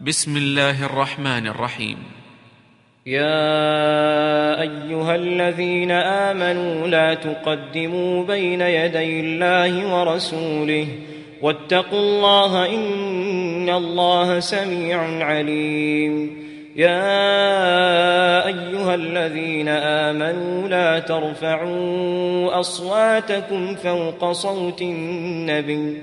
بسم الله الرحمن الرحيم. يا أيها الذين آمنوا لا تقدموا بين يدي الله ورسوله واتقوا الله إن الله سميع عليم. يا أيها الذين آمنوا لا ترفعوا أصواتكم فوق صوت النبي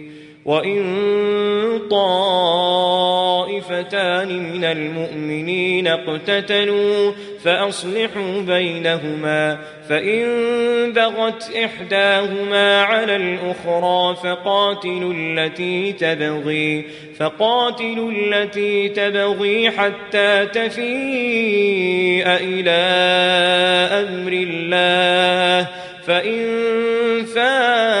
وإن طائفتان من المؤمنين اقتتلوا فأصلحوا بينهما فإن بغت إحداهما على الأخرى فقاتلوا التي تبغي فقاتلوا التي تبغي حتى تفيء إلى أمر الله فإن فاءت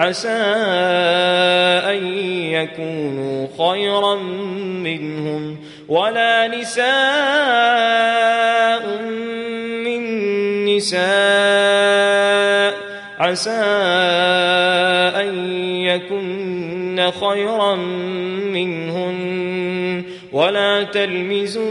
عسى أن يكونوا خيرا منهم ولا نساء من نساء عسى أن يكن خيرا منهن ولا تلمزوا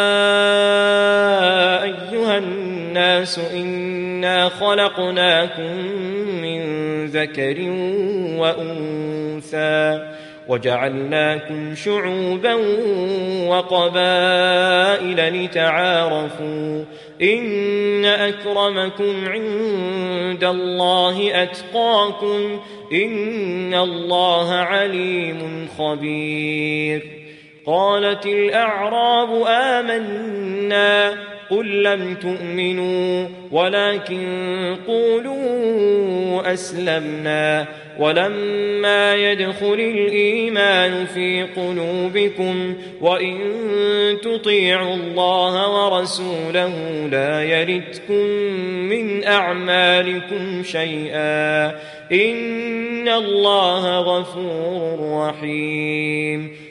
الناس إنا خلقناكم من ذكر وأنثى وجعلناكم شعوبا وقبائل لتعارفوا إن أكرمكم عند الله أتقاكم إن الله عليم خبير قالت الأعراب آمنا قل لم تؤمنوا ولكن قولوا أسلمنا ولما يدخل الإيمان في قلوبكم وإن تطيعوا الله ورسوله لا يردكم من أعمالكم شيئا إن الله غفور رحيم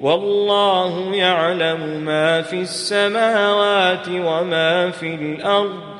والله يعلم ما في السماوات وما في الأرض.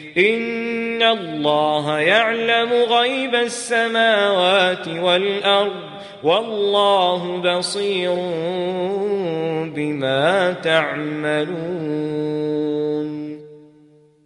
إن الله يعلم غيب السماوات والأرض والله بصير بما تعملون